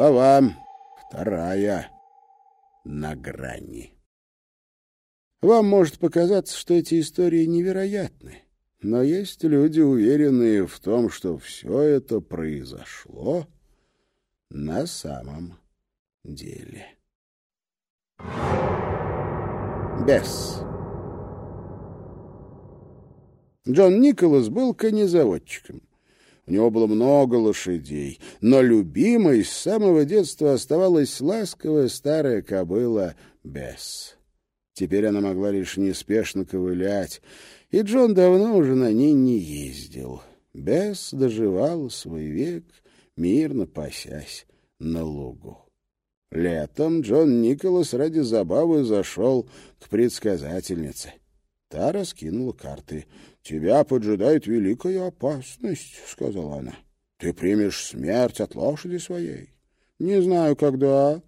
Глава вторая. На грани. Вам может показаться, что эти истории невероятны, но есть люди, уверенные в том, что все это произошло на самом деле. Бесс. Джон Николас был конезаводчиком. У него было много лошадей, но любимой с самого детства оставалась ласковая старая кобыла Бесс. Теперь она могла лишь неспешно ковылять, и Джон давно уже на ней не ездил. Бесс доживала свой век, мирно пасясь на лугу. Летом Джон Николас ради забавы зашел к предсказательнице. Та раскинула карты. «Тебя поджидает великая опасность», — сказала она. «Ты примешь смерть от лошади своей. Не знаю, когда,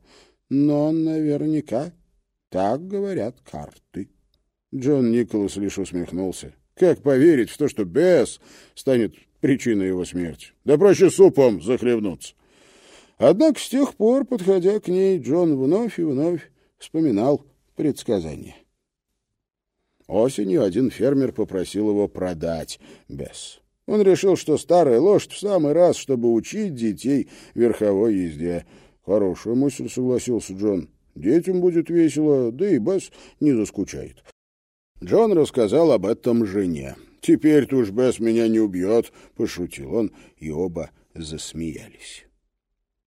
но наверняка так говорят карты». Джон Николас лишь усмехнулся. «Как поверить в то, что бес станет причиной его смерти? Да проще супом захлебнуться». Однако с тех пор, подходя к ней, Джон вновь и вновь вспоминал предсказание. Осенью один фермер попросил его продать бес. Он решил, что старая лошадь в самый раз, чтобы учить детей верховой езде. Хорошая мысль, согласился Джон. Детям будет весело, да и Бесс не заскучает. Джон рассказал об этом жене. «Теперь-то уж Бесс меня не убьет», — пошутил он, и оба засмеялись.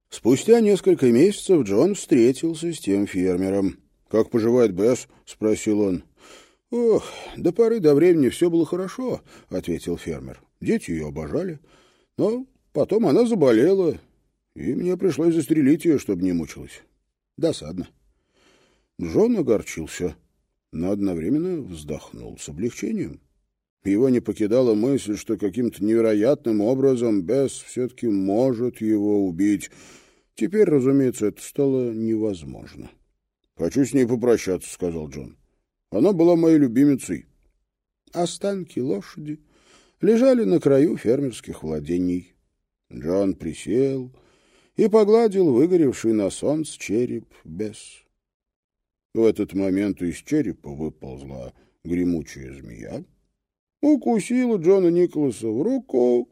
Спустя несколько месяцев Джон встретился с тем фермером. «Как поживает Бесс?» — спросил он. «Ох, до поры до времени все было хорошо», — ответил фермер. «Дети ее обожали. Но потом она заболела, и мне пришлось застрелить ее, чтобы не мучилась. Досадно». Джон огорчился, но одновременно вздохнул с облегчением. Его не покидала мысль, что каким-то невероятным образом Бесс все-таки может его убить. Теперь, разумеется, это стало невозможно. «Хочу с ней попрощаться», — сказал Джон. «Она была моей любимицей». Останки лошади лежали на краю фермерских владений. Джон присел и погладил выгоревший на солнце череп Бесс. В этот момент из черепа выползла гремучая змея, укусила Джона Николаса в руку,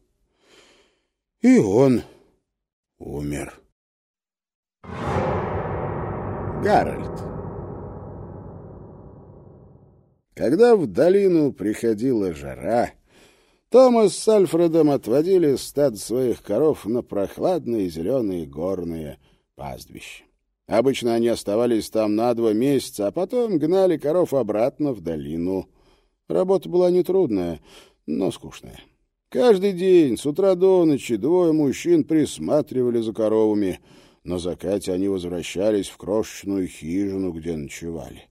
и он умер. Гарольд Когда в долину приходила жара, Томас с Альфредом отводили стад своих коров на прохладные зеленые горные пастбища. Обычно они оставались там на два месяца, а потом гнали коров обратно в долину. Работа была нетрудная, но скучная. Каждый день, с утра до ночи, двое мужчин присматривали за коровами. На закате они возвращались в крошечную хижину, где ночевали.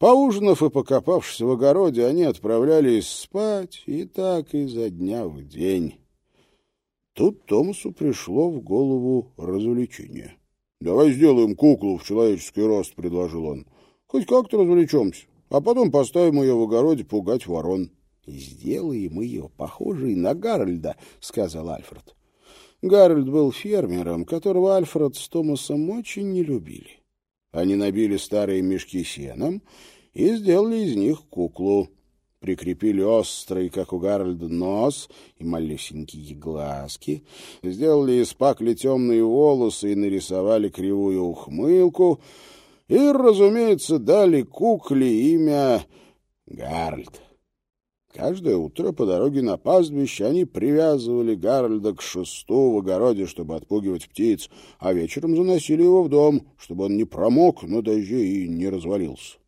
Поужинав и покопавшись в огороде, они отправлялись спать, и так изо дня в день. Тут Томасу пришло в голову развлечение. «Давай сделаем куклу в человеческий рост», — предложил он. «Хоть как-то развлечемся, а потом поставим ее в огороде пугать ворон». «Сделаем ее похожей на Гарольда», — сказал Альфред. Гарольд был фермером, которого Альфред с Томасом очень не любили. Они набили старые мешки сеном и сделали из них куклу. Прикрепили острый, как у Гарольда, нос и малюсенькие глазки, сделали из пакли темные волосы и нарисовали кривую ухмылку, и, разумеется, дали кукле имя Гарольд. Каждое утро по дороге на пастбище они привязывали Гарольда к шесту в огороде, чтобы отпугивать птиц, а вечером заносили его в дом, чтобы он не промок на дожде и не развалился.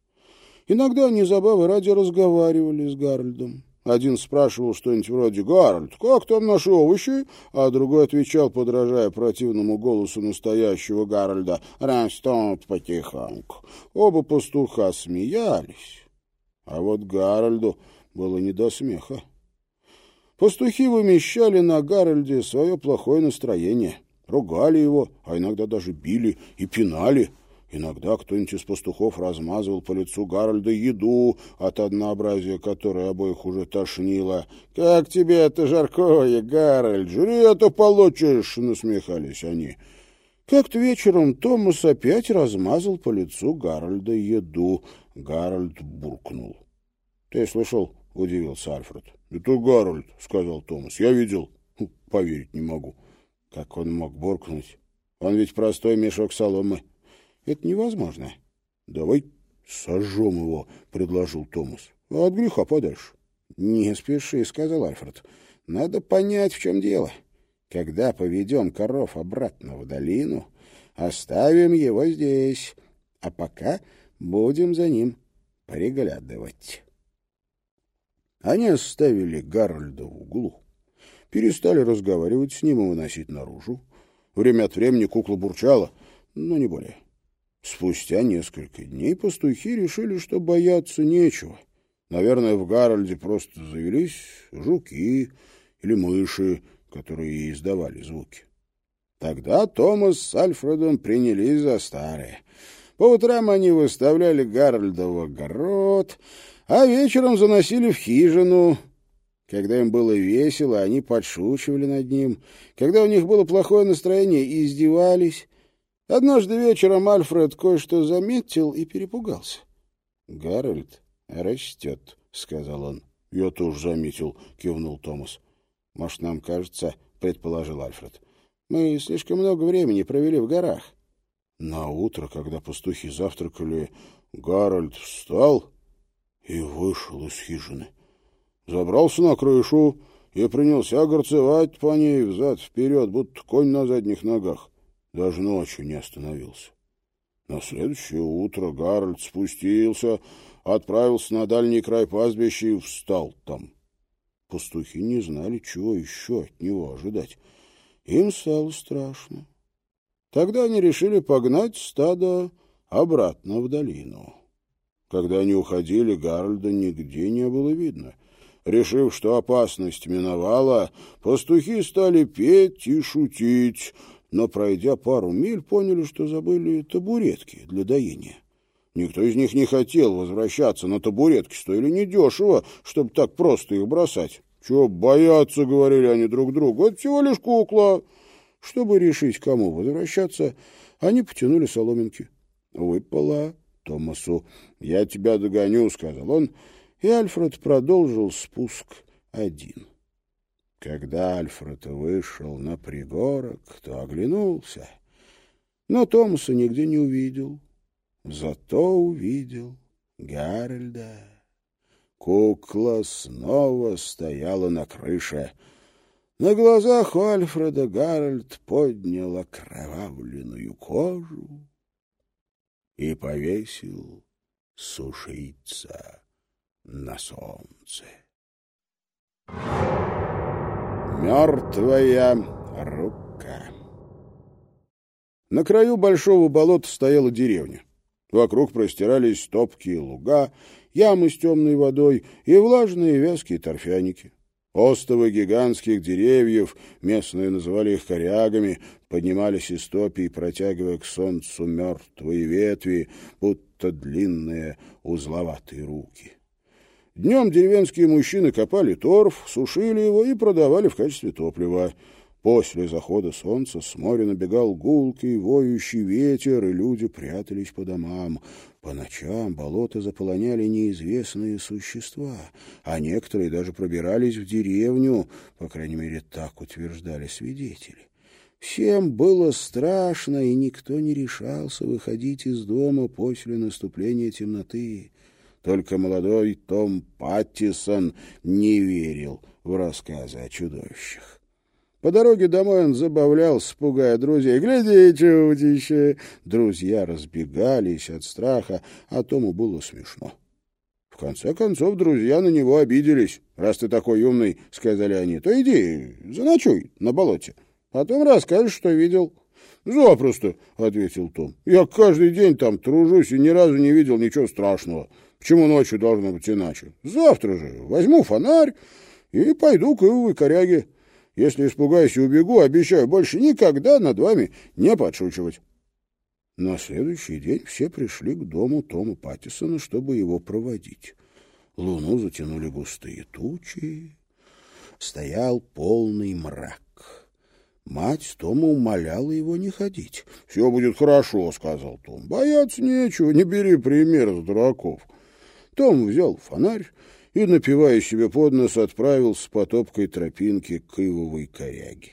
Иногда они забавы ради разговаривали с Гарольдом. Один спрашивал что-нибудь вроде «Гарольд, как там наши овощи?» А другой отвечал, подражая противному голосу настоящего Гарольда «Растут потихоньку». Оба пастуха смеялись. А вот Гарольду было не до смеха. Пастухи вымещали на Гарольде свое плохое настроение, ругали его, а иногда даже били и пинали. Иногда кто-нибудь из пастухов размазывал по лицу Гарольда еду, от однообразия которой обоих уже тошнило. «Как тебе это жаркое, Гарольд? Жри, а то получишь!» — насмехались они. Как-то вечером Томас опять размазал по лицу Гарольда еду. Гарольд буркнул. — Ты слышал? — удивился Альфред. — Это Гарольд, — сказал Томас. — Я видел. Поверить не могу. Как он мог буркнуть? Он ведь простой мешок соломы. Это невозможно. — Давай сожжем его, — предложил Томас. — От греха подальше. — Не спеши, — сказал Альфред. — Надо понять, в чем дело. Когда поведем коров обратно в долину, оставим его здесь, а пока будем за ним приглядывать. Они оставили Гарольда в углу, перестали разговаривать с ним и выносить наружу. Время от времени кукла бурчала, но не более. Спустя несколько дней пастухи решили, что бояться нечего. Наверное, в Гарольде просто завелись жуки или мыши, которые издавали звуки. Тогда Томас с Альфредом принялись за старое. По утрам они выставляли Гарольда в огород, а вечером заносили в хижину. Когда им было весело, они подшучивали над ним. Когда у них было плохое настроение, издевались. Однажды вечером Альфред кое-что заметил и перепугался. — Гарольд растет, — сказал он. — Я тоже заметил, — кивнул Томас. — Может, нам кажется, — предположил Альфред. — Мы слишком много времени провели в горах. На утро, когда пастухи завтракали, Гарольд встал и вышел из хижины. Забрался на крышу и принялся гарцевать по ней взад-вперед, будто конь на задних ногах даже ночью не остановился. На следующее утро Гарольд спустился, отправился на дальний край пастбища и встал там. Пастухи не знали, чего еще от него ожидать. Им стало страшно. Тогда они решили погнать стадо обратно в долину. Когда они уходили, Гарольда нигде не было видно. Решив, что опасность миновала, пастухи стали петь и шутить — но, пройдя пару миль, поняли, что забыли табуретки для доения. Никто из них не хотел возвращаться на табуретки, стоили недешево, чтобы так просто их бросать. «Чего бояться?» — говорили они друг другу. «Это всего лишь кукла». Чтобы решить, кому возвращаться, они потянули соломинки. Выпала Томасу. «Я тебя догоню», — сказал он, и Альфред продолжил спуск один. Когда Альфред вышел на пригорок, то оглянулся, но Томаса нигде не увидел. Зато увидел Гарольда. Кукла снова стояла на крыше. На глазах у Альфреда Гарольд поднял окровавленную кожу и повесил сушиться на солнце. Мертвая рука. На краю большого болота стояла деревня. Вокруг простирались топкие луга, ямы с темной водой и влажные вязкие торфяники. Остовы гигантских деревьев, местные называли их корягами, поднимались из топи, протягивая к солнцу мертвые ветви, будто длинные узловатые руки. Днем деревенские мужчины копали торф, сушили его и продавали в качестве топлива. После захода солнца с моря набегал гулкий, воющий ветер, и люди прятались по домам. По ночам болото заполоняли неизвестные существа, а некоторые даже пробирались в деревню, по крайней мере, так утверждали свидетели. Всем было страшно, и никто не решался выходить из дома после наступления темноты. Только молодой Том Паттисон не верил в рассказы о чудовищах. По дороге домой он забавлялся, пугая друзей. «Гляди, чудище!» Друзья разбегались от страха, а Тому было смешно. В конце концов, друзья на него обиделись. «Раз ты такой умный, — сказали они, — то иди, заночуй на болоте. Потом расскажешь, что видел». «Запросто», — ответил Том. «Я каждый день там тружусь и ни разу не видел ничего страшного. Почему ночью должно быть иначе? Завтра же возьму фонарь и пойду к Ивовой коряге. Если испугаюсь и убегу, обещаю больше никогда над вами не подшучивать. На следующий день все пришли к дому Тома Паттисона, чтобы его проводить. Луну затянули густые тучи. Стоял полный мрак. Мать Тома умоляла его не ходить. — Все будет хорошо, — сказал Том. — Бояться нечего, не бери пример с дураков. Том взял фонарь и, напивая себе под нос, отправился по топкой тропинке к ивовой коряге.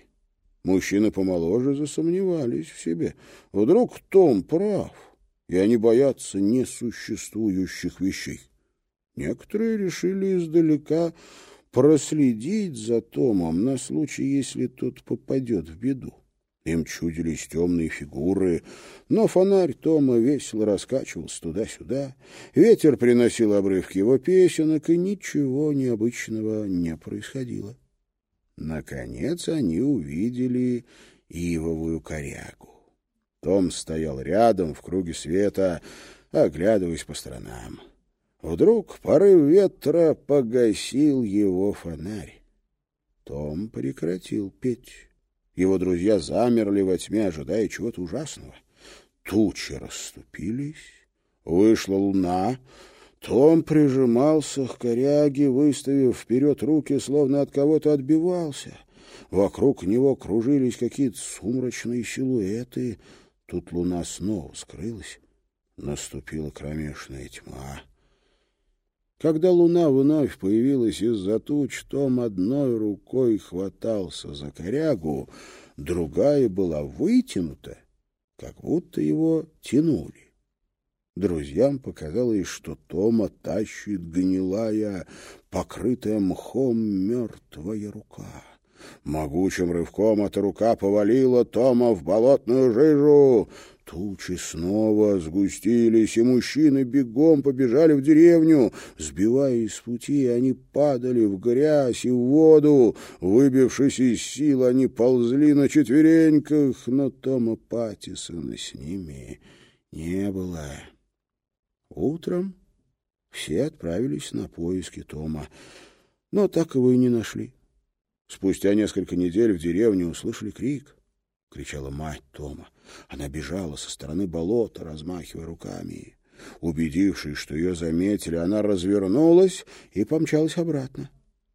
Мужчины помоложе засомневались в себе. Вдруг Том прав, и они боятся несуществующих вещей. Некоторые решили издалека проследить за Томом на случай, если тот попадет в беду. Им чудились темные фигуры, но фонарь Тома весело раскачивался туда-сюда, ветер приносил обрывки его песенок, и ничего необычного не происходило. Наконец они увидели ивовую корягу. Том стоял рядом в круге света, оглядываясь по сторонам. Вдруг порыв ветра погасил его фонарь. Том прекратил петь. Его друзья замерли во тьме, ожидая чего-то ужасного. Тучи расступились, вышла луна. Том прижимался к коряге, выставив вперед руки, словно от кого-то отбивался. Вокруг него кружились какие-то сумрачные силуэты. Тут луна снова скрылась. Наступила кромешная тьма. Когда луна вновь появилась из-за туч, Том одной рукой хватался за корягу, другая была вытянута, как будто его тянули. Друзьям показалось, что Тома тащит гнилая, покрытая мхом мертвая рука. Могучим рывком эта рука повалила Тома в болотную жижу. Тучи снова сгустились, и мужчины бегом побежали в деревню. Сбиваясь с пути, они падали в грязь и в воду. Выбившись из сил, они ползли на четвереньках, но Тома Паттисона с ними не было. Утром все отправились на поиски Тома, но так его и не нашли. Спустя несколько недель в деревне услышали крик. Кричала мать Тома. Она бежала со стороны болота, размахивая руками. Убедившись, что ее заметили, она развернулась и помчалась обратно.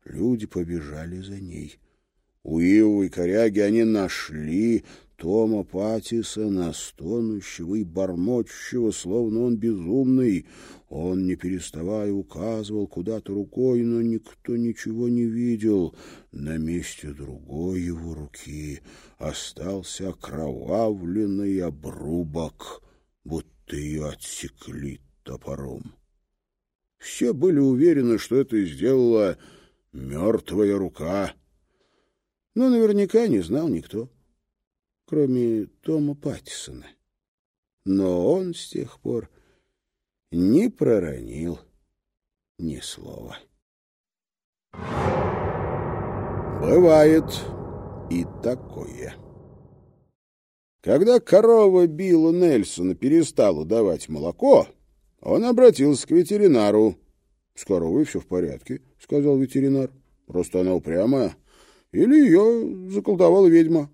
Люди побежали за ней. У Ивы и коряги они нашли Тома Паттисона, стонущего и бормочущего, словно он безумный. Он, не переставая, указывал куда-то рукой, но никто ничего не видел. На месте другой его руки остался окровавленный обрубок, будто ее отсекли топором. Все были уверены, что это сделала мертвая рука, но наверняка не знал никто кроме Тома Паттисона. Но он с тех пор не проронил ни слова. Бывает и такое. Когда корова Билла Нельсона перестала давать молоко, он обратился к ветеринару. — С коровой все в порядке, — сказал ветеринар. — Просто она упрямая. Или ее заколдовала ведьма.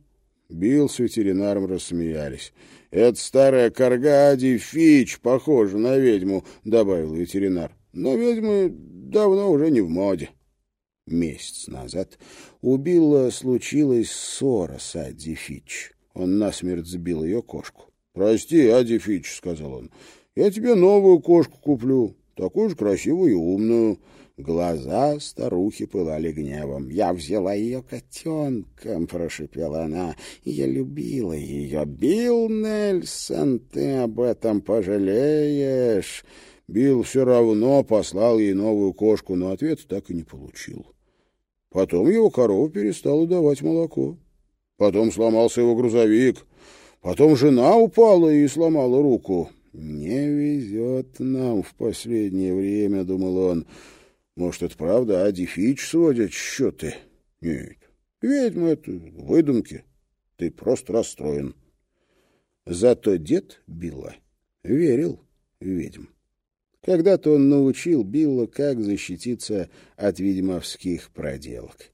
Билл с ветеринаром рассмеялись. «Это старая Каргади Фич, похожа на ведьму», — добавил ветеринар. «Но ведьмы давно уже не в моде». Месяц назад у Билла случилась ссора с Адди Фич. Он насмерть сбил ее кошку. «Прости, Адди Фич», — сказал он, — «я тебе новую кошку куплю, такую же красивую и умную». Глаза старухи пылали гневом. «Я взяла ее котенком», — прошипела она. «Я любила ее. Билл Нельсон, ты об этом пожалеешь». Билл все равно послал ей новую кошку, но ответ так и не получил. Потом его корова перестала давать молоко. Потом сломался его грузовик. Потом жена упала и сломала руку. «Не везет нам в последнее время», — думал он. Может, это правда, а Дефич сводят счеты? Нет, ведьма — это выдумки. Ты просто расстроен. Зато дед Билла верил ведьм. Когда-то он научил Билла, как защититься от ведьмовских проделок.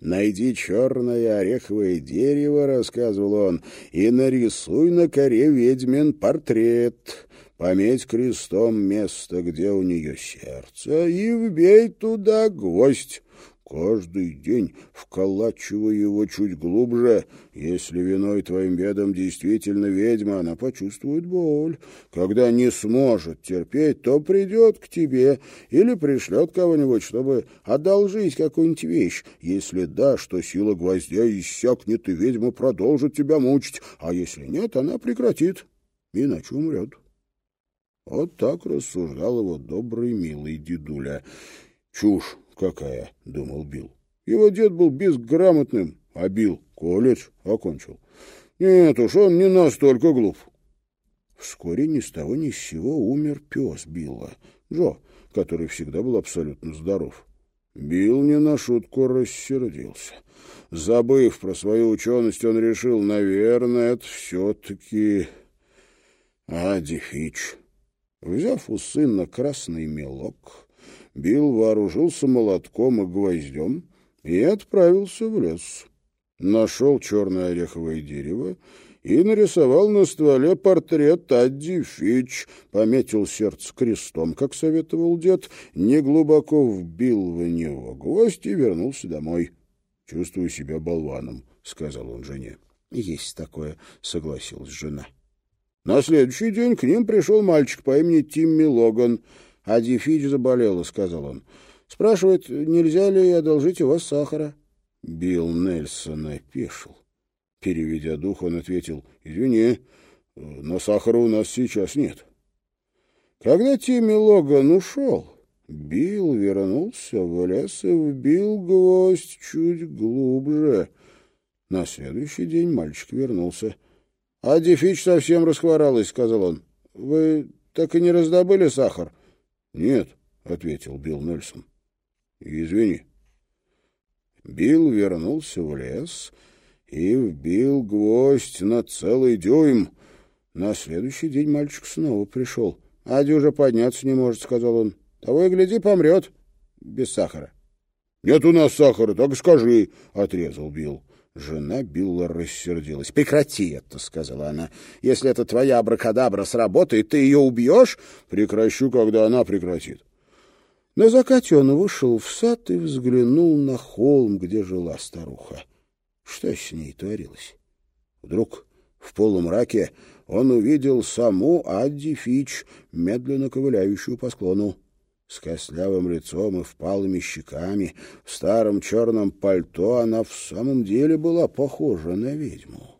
«Найди черное ореховое дерево», — рассказывал он, — «и нарисуй на коре ведьмин портрет. Пометь крестом место, где у нее сердце, и вбей туда гвоздь. Каждый день вколачивая его чуть глубже. Если виной твоим бедам действительно ведьма, она почувствует боль. Когда не сможет терпеть, то придет к тебе или пришлет кого-нибудь, чтобы одолжить какую-нибудь вещь. Если да, что сила гвоздя иссякнет, и ведьма продолжит тебя мучить, а если нет, она прекратит, иначе умрет. Вот так рассуждал его добрый, милый дедуля. «Чушь какая!» — думал Билл. Его дед был безграмотным, а Билл колледж окончил. Нет уж, он не настолько глуп. Вскоре ни с того ни с сего умер пес Билла, Джо, который всегда был абсолютно здоров. Билл не на шутку рассердился. Забыв про свою ученость, он решил, наверное, это все-таки Ади Фич. Взяв у сына красный мелок, Билл вооружился молотком и гвоздем и отправился в лес. Нашел черное ореховое дерево и нарисовал на стволе портрет Адди Фич, пометил сердце крестом, как советовал дед, неглубоко вбил в него гвоздь и вернулся домой. «Чувствую себя болваном», — сказал он жене. «Есть такое», — согласилась жена. На следующий день к ним пришел мальчик по имени Тимми Логан. «А Дифич заболела», — сказал он. «Спрашивает, нельзя ли одолжить у вас сахара?» Билл Нельсон опешил. Переведя дух, он ответил, «Извини, но сахара у нас сейчас нет». Когда Тимми Логан ушел, Билл вернулся в лес и вбил гвоздь чуть глубже. На следующий день мальчик вернулся. — А Дефич совсем расхворалась, — сказал он. — Вы так и не раздобыли сахар? — Нет, — ответил Билл Нельсон. — Извини. Билл вернулся в лес и вбил гвоздь на целый дюйм. На следующий день мальчик снова пришел. — Ади уже подняться не может, — сказал он. — Того и гляди, помрет. Без сахара. — Нет у нас сахара, так скажи, — отрезал Билл. Жена Билла рассердилась. «Прекрати это», — сказала она. «Если это твоя абракадабра сработает, ты ее убьешь?» «Прекращу, когда она прекратит». На закате он вышел в сад и взглянул на холм, где жила старуха. Что с ней творилось? Вдруг в полумраке он увидел саму Адди Фич, медленно ковыляющую по склону с костлявым лицом и впалыми щеками, в старом черном пальто она в самом деле была похожа на ведьму.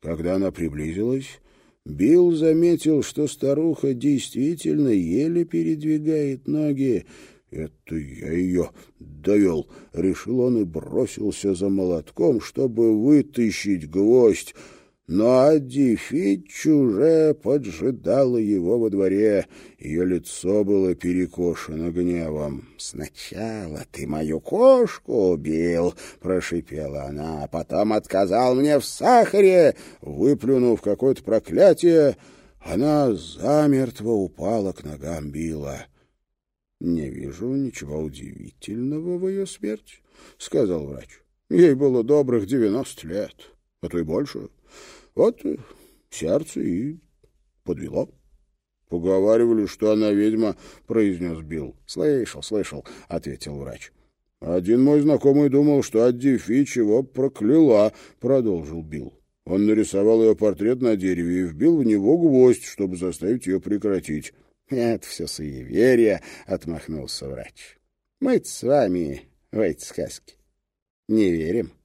Когда она приблизилась, Билл заметил, что старуха действительно еле передвигает ноги. «Это я ее довел», — решил он и бросился за молотком, чтобы вытащить гвоздь, но Адди Фитч уже поджидала его во дворе. Ее лицо было перекошено гневом. «Сначала ты мою кошку убил», — прошипела она, — «а потом отказал мне в сахаре». Выплюнув какое-то проклятие, она замертво упала к ногам Билла. «Не вижу ничего удивительного в ее смерти», — сказал врач. «Ей было добрых девяносто лет, а то и больше». Вот сердце и подвело. — Поговаривали, что она ведьма, — произнес Билл. — Слышал, слышал, — ответил врач. — Один мой знакомый думал, что Адди Фич его прокляла, — продолжил Билл. Он нарисовал ее портрет на дереве и вбил в него гвоздь, чтобы заставить ее прекратить. — Это все суеверие, — отмахнулся врач. — мы с вами в эти сказки не верим. —